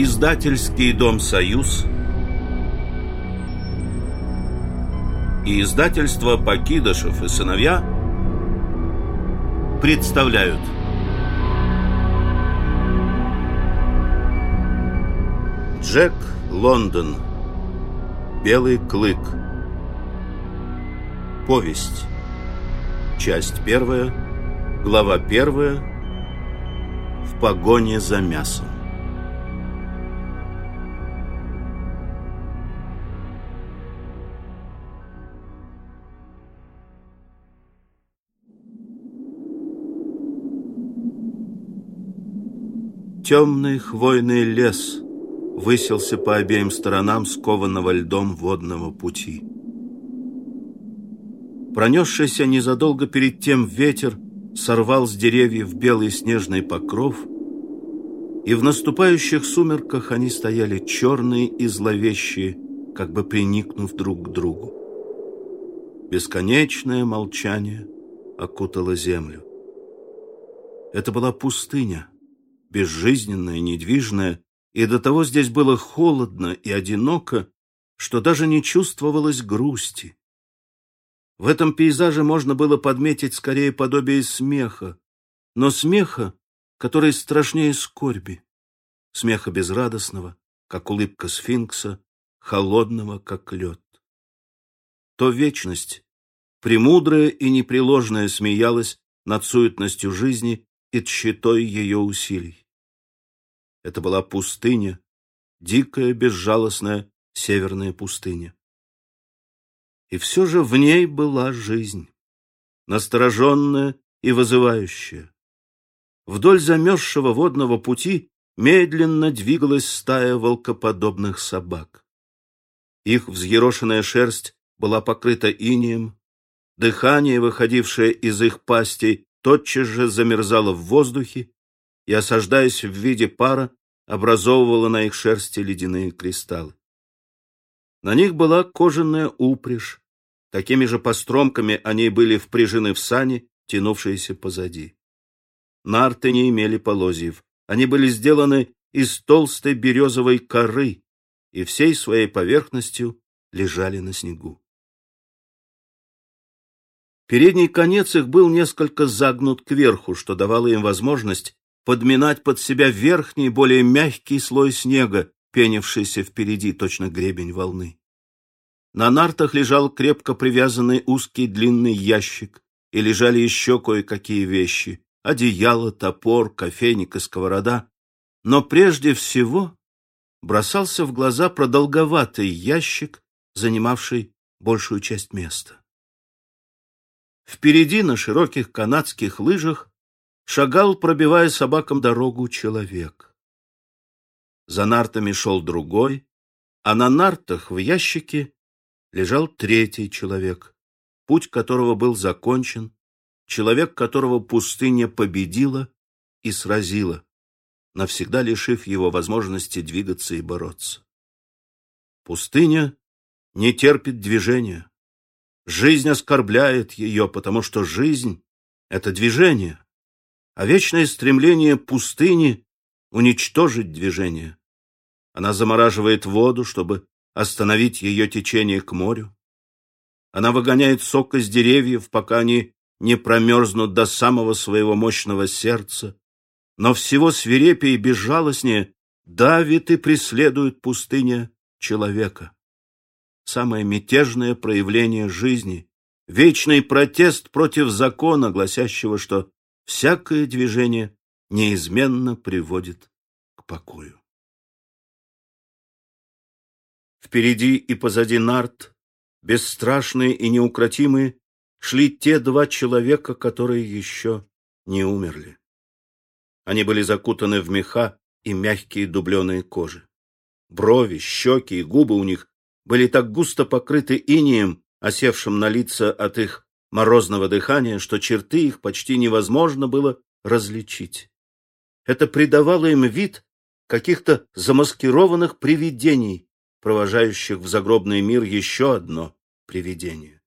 Издательский дом «Союз» и издательство «Покидышев и сыновья» представляют. Джек Лондон. Белый клык Повесть. Часть первая. Глава первая. В погоне за мясом Темный хвойный лес высился по обеим сторонам скованного льдом водного пути. Пронесшийся незадолго перед тем ветер сорвал с деревьев белый снежный покров, и в наступающих сумерках они стояли черные и зловещие, как бы приникнув друг к другу. Бесконечное молчание окутало землю. Это была пустыня, безжизненная, недвижная, и до того здесь было холодно и одиноко, что даже не чувствовалось грусти. В этом пейзаже можно было подметить скорее подобие смеха, но смеха, который страшнее скорби, смеха безрадостного, как улыбка сфинкса, холодного, как лед. То вечность, премудрая и непреложная, смеялась над суетностью жизни и тщетой ее усилий. Это была пустыня, дикая, безжалостная северная пустыня. И все же в ней была жизнь, настороженная и вызывающая. Вдоль замерзшего водного пути медленно двигалась стая волкоподобных собак. Их взъерошенная шерсть была покрыта инеем, дыхание, выходившее из их пастей, тотчас же замерзало в воздухе и, осаждаясь в виде пара, образовывало на их шерсти ледяные кристаллы. На них была кожаная упряжь, такими же постромками они были впряжены в сани, тянувшиеся позади. Нарты не имели полозьев, они были сделаны из толстой березовой коры и всей своей поверхностью лежали на снегу. Передний конец их был несколько загнут кверху, что давало им возможность подминать под себя верхний, более мягкий слой снега, пенившийся впереди, точно гребень волны. На нартах лежал крепко привязанный узкий длинный ящик, и лежали еще кое-какие вещи — одеяло, топор, кофейник и сковорода. Но прежде всего бросался в глаза продолговатый ящик, занимавший большую часть места. Впереди на широких канадских лыжах шагал, пробивая собакам дорогу, человек. За нартами шел другой, а на нартах в ящике лежал третий человек, путь которого был закончен, человек, которого пустыня победила и сразила, навсегда лишив его возможности двигаться и бороться. Пустыня не терпит движения. Жизнь оскорбляет ее, потому что жизнь — это движение, а вечное стремление пустыни — уничтожить движение. Она замораживает воду, чтобы остановить ее течение к морю. Она выгоняет сок из деревьев, пока они не промерзнут до самого своего мощного сердца, но всего свирепее и безжалостнее давит и преследует пустыня человека самое мятежное проявление жизни, вечный протест против закона, гласящего, что всякое движение неизменно приводит к покою. Впереди и позади нарт, бесстрашные и неукротимые, шли те два человека, которые еще не умерли. Они были закутаны в меха и мягкие дубленые кожи. Брови, щеки и губы у них были так густо покрыты инеем, осевшим на лица от их морозного дыхания, что черты их почти невозможно было различить. Это придавало им вид каких-то замаскированных привидений, провожающих в загробный мир еще одно привидение.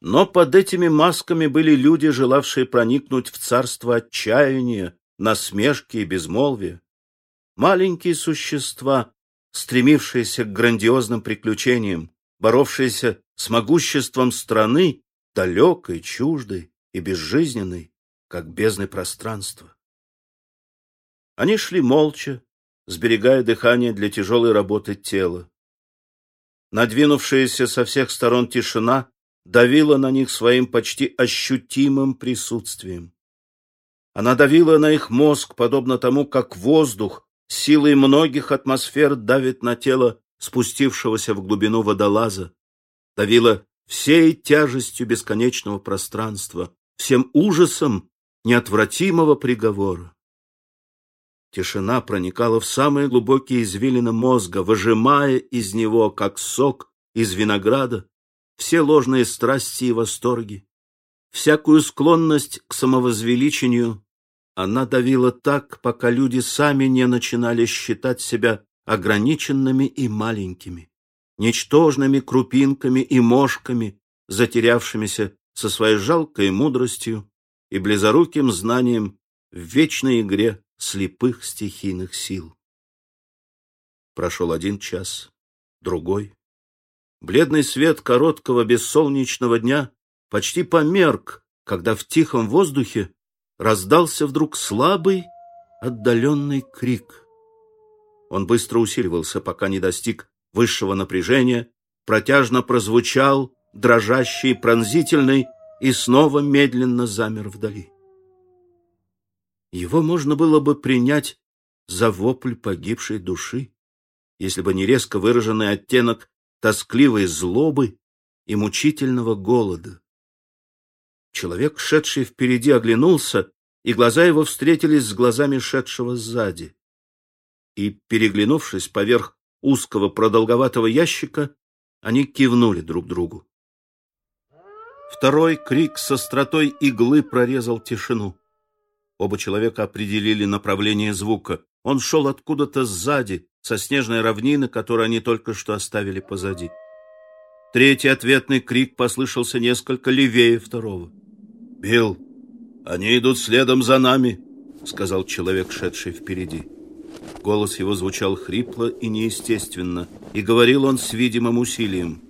Но под этими масками были люди, желавшие проникнуть в царство отчаяния, насмешки и безмолвия. маленькие существа, стремившиеся к грандиозным приключениям, боровшиеся с могуществом страны, далекой, чуждой и безжизненной, как бездны пространства. Они шли молча, сберегая дыхание для тяжелой работы тела. Надвинувшаяся со всех сторон тишина давила на них своим почти ощутимым присутствием. Она давила на их мозг, подобно тому, как воздух силой многих атмосфер давит на тело спустившегося в глубину водолаза, давила всей тяжестью бесконечного пространства, всем ужасом неотвратимого приговора. Тишина проникала в самые глубокие извилины мозга, выжимая из него, как сок из винограда, все ложные страсти и восторги, всякую склонность к самовозвеличению. Она давила так, пока люди сами не начинали считать себя ограниченными и маленькими, ничтожными крупинками и мошками, затерявшимися со своей жалкой мудростью и близоруким знанием в вечной игре слепых стихийных сил. Прошел один час, другой. Бледный свет короткого бессолнечного дня почти померк, когда в тихом воздухе раздался вдруг слабый, отдаленный крик. Он быстро усиливался, пока не достиг высшего напряжения, протяжно прозвучал, дрожащий, пронзительный, и снова медленно замер вдали. Его можно было бы принять за вопль погибшей души, если бы не резко выраженный оттенок тоскливой злобы и мучительного голода. Человек, шедший впереди, оглянулся, и глаза его встретились с глазами шедшего сзади. И, переглянувшись поверх узкого продолговатого ящика, они кивнули друг другу. Второй крик со остротой иглы прорезал тишину. Оба человека определили направление звука. Он шел откуда-то сзади, со снежной равнины, которую они только что оставили позади. Третий ответный крик послышался несколько левее второго. «Билл, они идут следом за нами», — сказал человек, шедший впереди. Голос его звучал хрипло и неестественно, и говорил он с видимым усилием.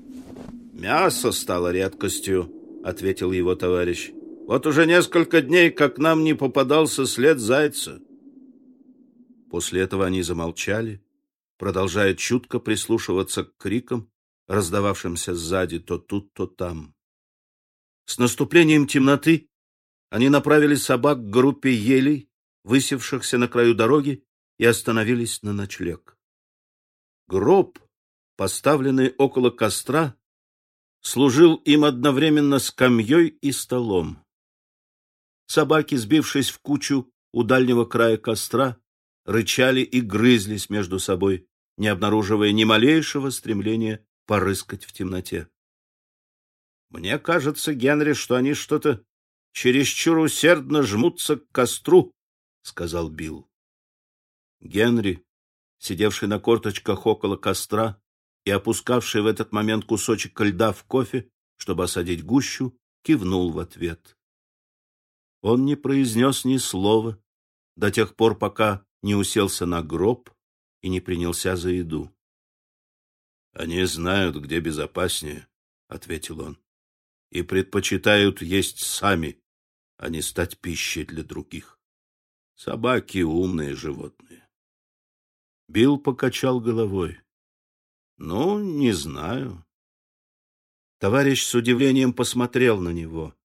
«Мясо стало редкостью», — ответил его товарищ. Вот уже несколько дней, как нам не попадался след зайца. После этого они замолчали, продолжая чутко прислушиваться к крикам, раздававшимся сзади то тут, то там. С наступлением темноты они направили собак к группе елей, высевшихся на краю дороги, и остановились на ночлег. Гроб, поставленный около костра, служил им одновременно скамьей и столом. Собаки, сбившись в кучу у дальнего края костра, рычали и грызлись между собой, не обнаруживая ни малейшего стремления порыскать в темноте. Мне кажется, Генри, что они что-то чересчур усердно жмутся к костру, сказал Билл. Генри, сидевший на корточках около костра и опускавший в этот момент кусочек льда в кофе, чтобы осадить гущу, кивнул в ответ. Он не произнес ни слова до тех пор, пока не уселся на гроб и не принялся за еду. «Они знают, где безопаснее», — ответил он, — «и предпочитают есть сами, а не стать пищей для других. Собаки — умные животные». Билл покачал головой. «Ну, не знаю». Товарищ с удивлением посмотрел на него.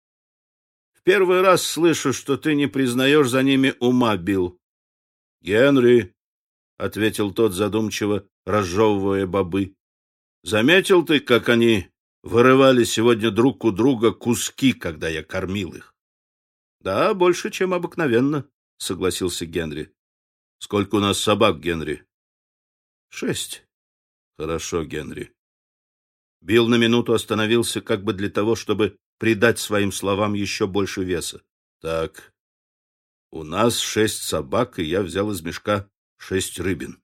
Первый раз слышу, что ты не признаешь за ними ума, Билл. — Генри, — ответил тот задумчиво, разжевывая бобы, — заметил ты, как они вырывали сегодня друг у друга куски, когда я кормил их? — Да, больше, чем обыкновенно, — согласился Генри. — Сколько у нас собак, Генри? — Шесть. — Хорошо, Генри. Билл на минуту остановился как бы для того, чтобы придать своим словам еще больше веса. Так, у нас шесть собак, и я взял из мешка шесть рыбин.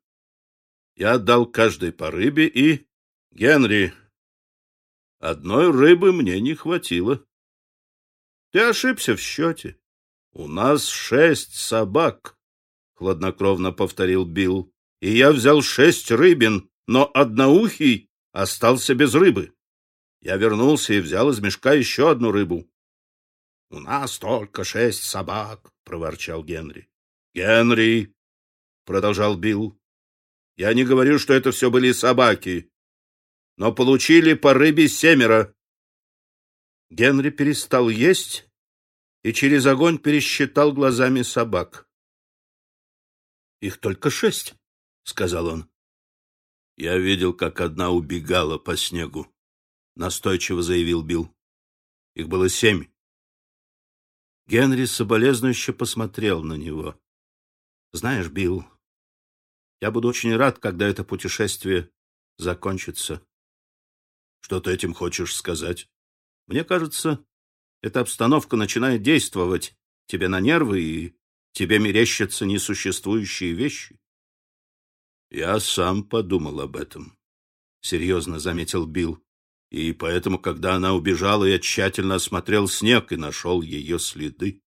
Я отдал каждой по рыбе и... Генри, одной рыбы мне не хватило. Ты ошибся в счете. У нас шесть собак. хладнокровно повторил Билл. И я взял шесть рыбин, но одноухий остался без рыбы. Я вернулся и взял из мешка еще одну рыбу. — У нас только шесть собак, — проворчал Генри. — Генри, — продолжал Билл, — я не говорю, что это все были собаки, но получили по рыбе семеро. Генри перестал есть и через огонь пересчитал глазами собак. — Их только шесть, — сказал он. Я видел, как одна убегала по снегу, — настойчиво заявил Билл. Их было семь. Генри соболезнующе посмотрел на него. — Знаешь, Билл, я буду очень рад, когда это путешествие закончится. — Что ты этим хочешь сказать? Мне кажется, эта обстановка начинает действовать тебе на нервы, и тебе мерещатся несуществующие вещи. Я сам подумал об этом, серьезно заметил Билл. И поэтому, когда она убежала, я тщательно осмотрел снег и нашел ее следы.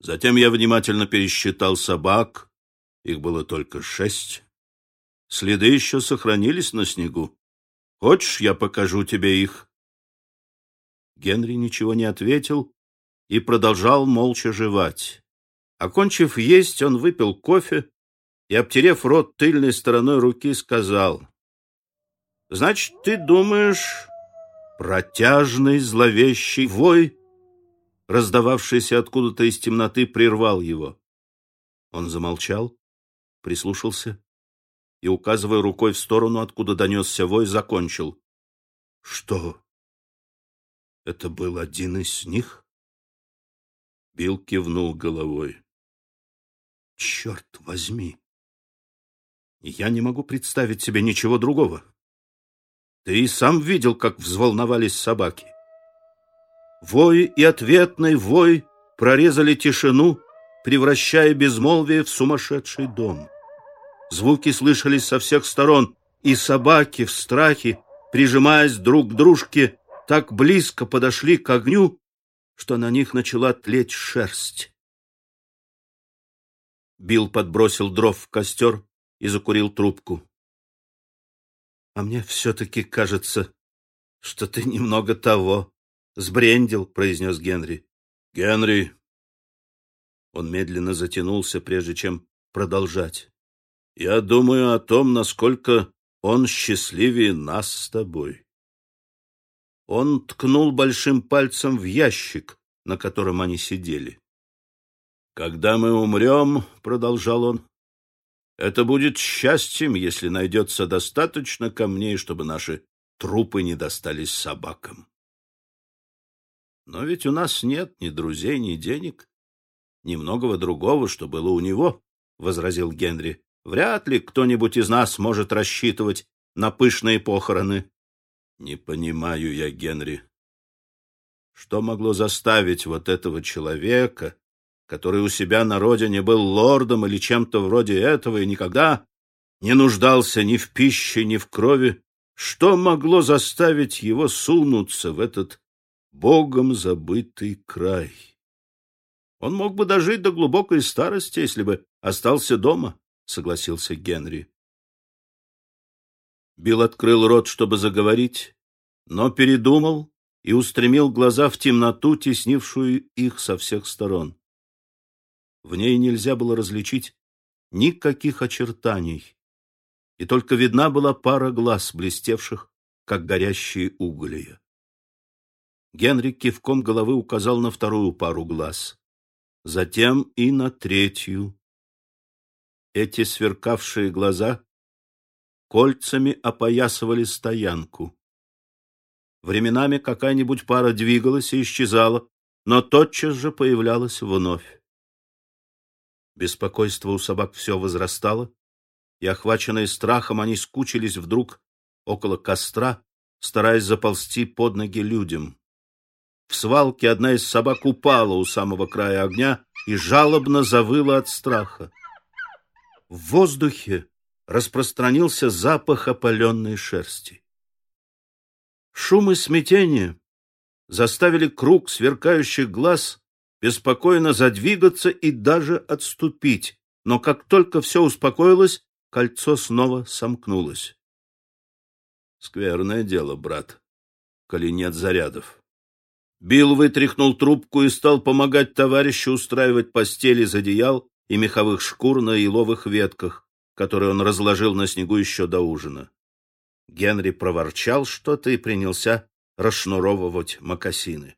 Затем я внимательно пересчитал собак. Их было только шесть. Следы еще сохранились на снегу. Хочешь, я покажу тебе их? Генри ничего не ответил и продолжал молча жевать. Окончив есть, он выпил кофе и, обтерев рот тыльной стороной руки, сказал, «Значит, ты думаешь, протяжный зловещий вой, раздававшийся откуда-то из темноты, прервал его?» Он замолчал, прислушался и, указывая рукой в сторону, откуда донесся вой, закончил. «Что? Это был один из них?» Билл кивнул головой. «Черт возьми!» Я не могу представить себе ничего другого. Ты и сам видел, как взволновались собаки. Вой и ответный вой прорезали тишину, превращая безмолвие в сумасшедший дом. Звуки слышались со всех сторон, и собаки в страхе, прижимаясь друг к дружке, так близко подошли к огню, что на них начала тлеть шерсть. Билл подбросил дров в костер, и закурил трубку. — А мне все-таки кажется, что ты немного того сбрендил, — произнес Генри. — Генри! Он медленно затянулся, прежде чем продолжать. — Я думаю о том, насколько он счастливее нас с тобой. Он ткнул большим пальцем в ящик, на котором они сидели. «Когда мы умрем, — продолжал он, это будет счастьем, если найдется достаточно камней, чтобы наши трупы не достались собакам. Но ведь у нас нет ни друзей, ни денег, ни многого другого, что было у него, — возразил Генри. Вряд ли кто-нибудь из нас может рассчитывать на пышные похороны. Не понимаю я, Генри. Что могло заставить вот этого человека который у себя на родине был лордом или чем-то вроде этого и никогда не нуждался ни в пище, ни в крови, что могло заставить его сунуться в этот богом забытый край? Он мог бы дожить до глубокой старости, если бы остался дома, — согласился Генри. Билл открыл рот, чтобы заговорить, но передумал и устремил глаза в темноту, теснившую их со всех сторон. В ней нельзя было различить никаких очертаний, и только видна была пара глаз, блестевших, как горящие уголья. Генри кивком головы указал на вторую пару глаз, затем и на третью. Эти сверкавшие глаза кольцами опоясывали стоянку. Временами какая-нибудь пара двигалась и исчезала, но тотчас же появлялась вновь. Беспокойство у собак все возрастало, и, охваченные страхом, они скучились вдруг около костра, стараясь заползти под ноги людям. В свалке одна из собак упала у самого края огня и жалобно завыла от страха. В воздухе распространился запах опаленной шерсти. Шум и смятение заставили круг сверкающих глаз беспокойно задвигаться и даже отступить, но как только все успокоилось, кольцо снова сомкнулось. Скверное дело, брат, коли нет зарядов. Билл вытряхнул трубку и стал помогать товарищу устраивать постели из одеял и меховых шкур на еловых ветках, которые он разложил на снегу еще до ужина. Генри проворчал что-то и принялся расшнуровывать мокасины.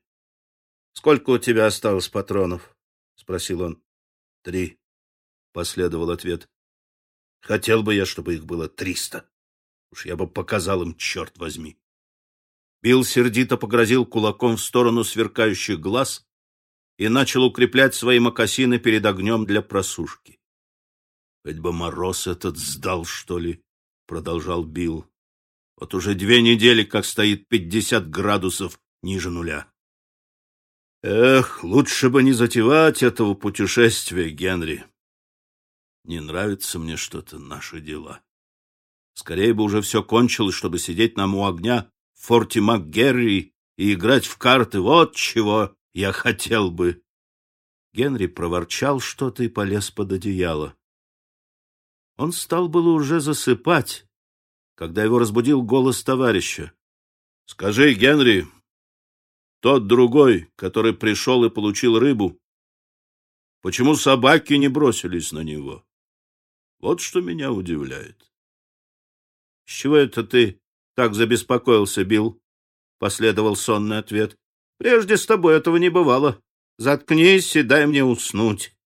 — Сколько у тебя осталось патронов? — спросил он. — Три, — последовал ответ. — Хотел бы я, чтобы их было триста. Уж я бы показал им, черт возьми. Билл сердито погрозил кулаком в сторону сверкающих глаз и начал укреплять свои мокасины перед огнем для просушки. — Хоть бы мороз этот сдал, что ли, — продолжал Билл. — Вот уже две недели, как стоит пятьдесят градусов ниже нуля. Эх, лучше бы не затевать этого путешествия, Генри. Не нравится мне что-то наши дела. Скорее бы уже все кончилось, чтобы сидеть нам у огня в форте МакГерри и играть в карты. Вот чего я хотел бы. Генри проворчал что-то и полез под одеяло. Он стал было уже засыпать, когда его разбудил голос товарища. — Скажи, Генри, тот другой, который пришел и получил рыбу, почему собаки не бросились на него? Вот что меня удивляет. — С чего это ты так забеспокоился, Билл? — последовал сонный ответ. — Прежде с тобой этого не бывало. Заткнись и дай мне уснуть.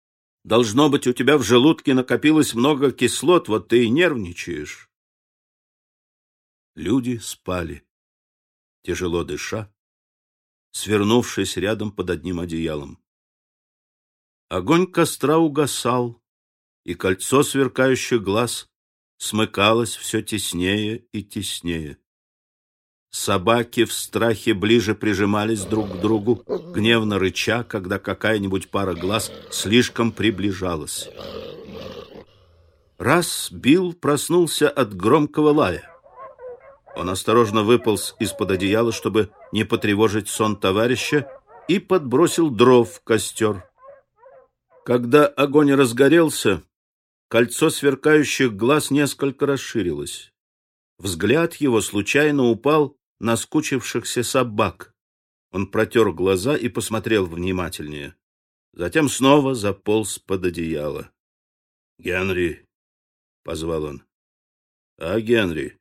Должно быть, у тебя в желудке накопилось много кислот, вот ты и нервничаешь. Люди спали, тяжело дыша, свернувшись рядом под одним одеялом. Огонь костра угасал, и кольцо сверкающих глаз смыкалось все теснее и теснее. Собаки в страхе ближе прижимались друг к другу, гневно рыча, когда какая-нибудь пара глаз слишком приближалась. Раз Билл проснулся от громкого лая. Он осторожно выполз из-под одеяла, чтобы не потревожить сон товарища, и подбросил дров в костер. Когда огонь разгорелся, Кольцо сверкающих глаз несколько расширилось. Взгляд его случайно упал на скучившихся собак. Он протер глаза и посмотрел внимательнее. Затем снова заполз под одеяло. — Генри! — позвал он. — А, Генри?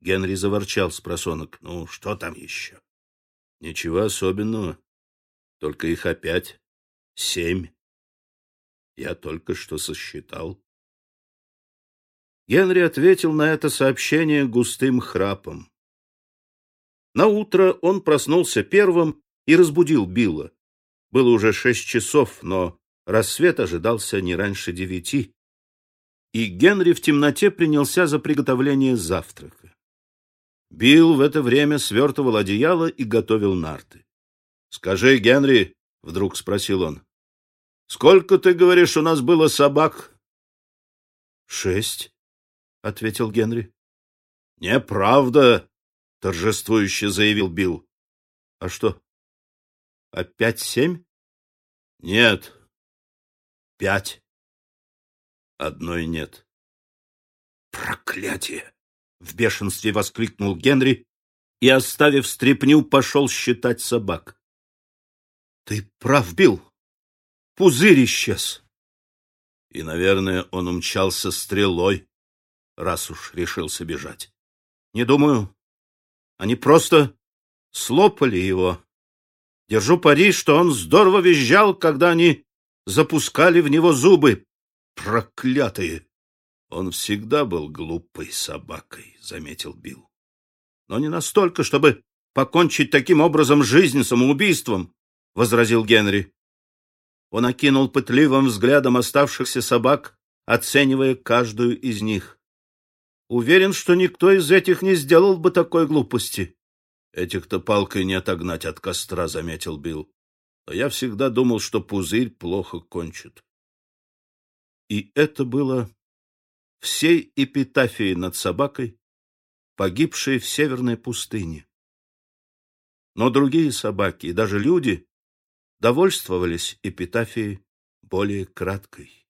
Генри заворчал с просонок. — Ну, что там еще? — Ничего особенного. Только их опять семь. Я только что сосчитал. Генри ответил на это сообщение густым храпом. На утро он проснулся первым и разбудил Билла. Было уже шесть часов, но рассвет ожидался не раньше девяти. И Генри в темноте принялся за приготовление завтрака. Билл в это время свертывал одеяло и готовил нарты. — Скажи, Генри, — вдруг спросил он, Сколько, ты говоришь, у нас было собак? Шесть, ответил Генри. Неправда, торжествующе заявил Билл. А что? Опять семь? Нет. Пять. Одной нет. Проклятие! В бешенстве воскликнул Генри и, оставив стряпню, пошел считать собак. Ты прав, Билл. Пузырь исчез. И, наверное, он умчался стрелой, раз уж решился бежать. Не думаю. Они просто слопали его. Держу пари, что он здорово визжал, когда они запускали в него зубы. Проклятые! Он всегда был глупой собакой, заметил Билл. Но не настолько, чтобы покончить таким образом жизнь самоубийством, возразил Генри. Он окинул пытливым взглядом оставшихся собак, оценивая каждую из них. Уверен, что никто из этих не сделал бы такой глупости. Этих-то палкой не отогнать от костра, заметил Билл. А я всегда думал, что пузырь плохо кончит. И это было всей эпитафией над собакой, погибшей в северной пустыне. Но другие собаки и даже люди довольствовались эпитафией более краткой.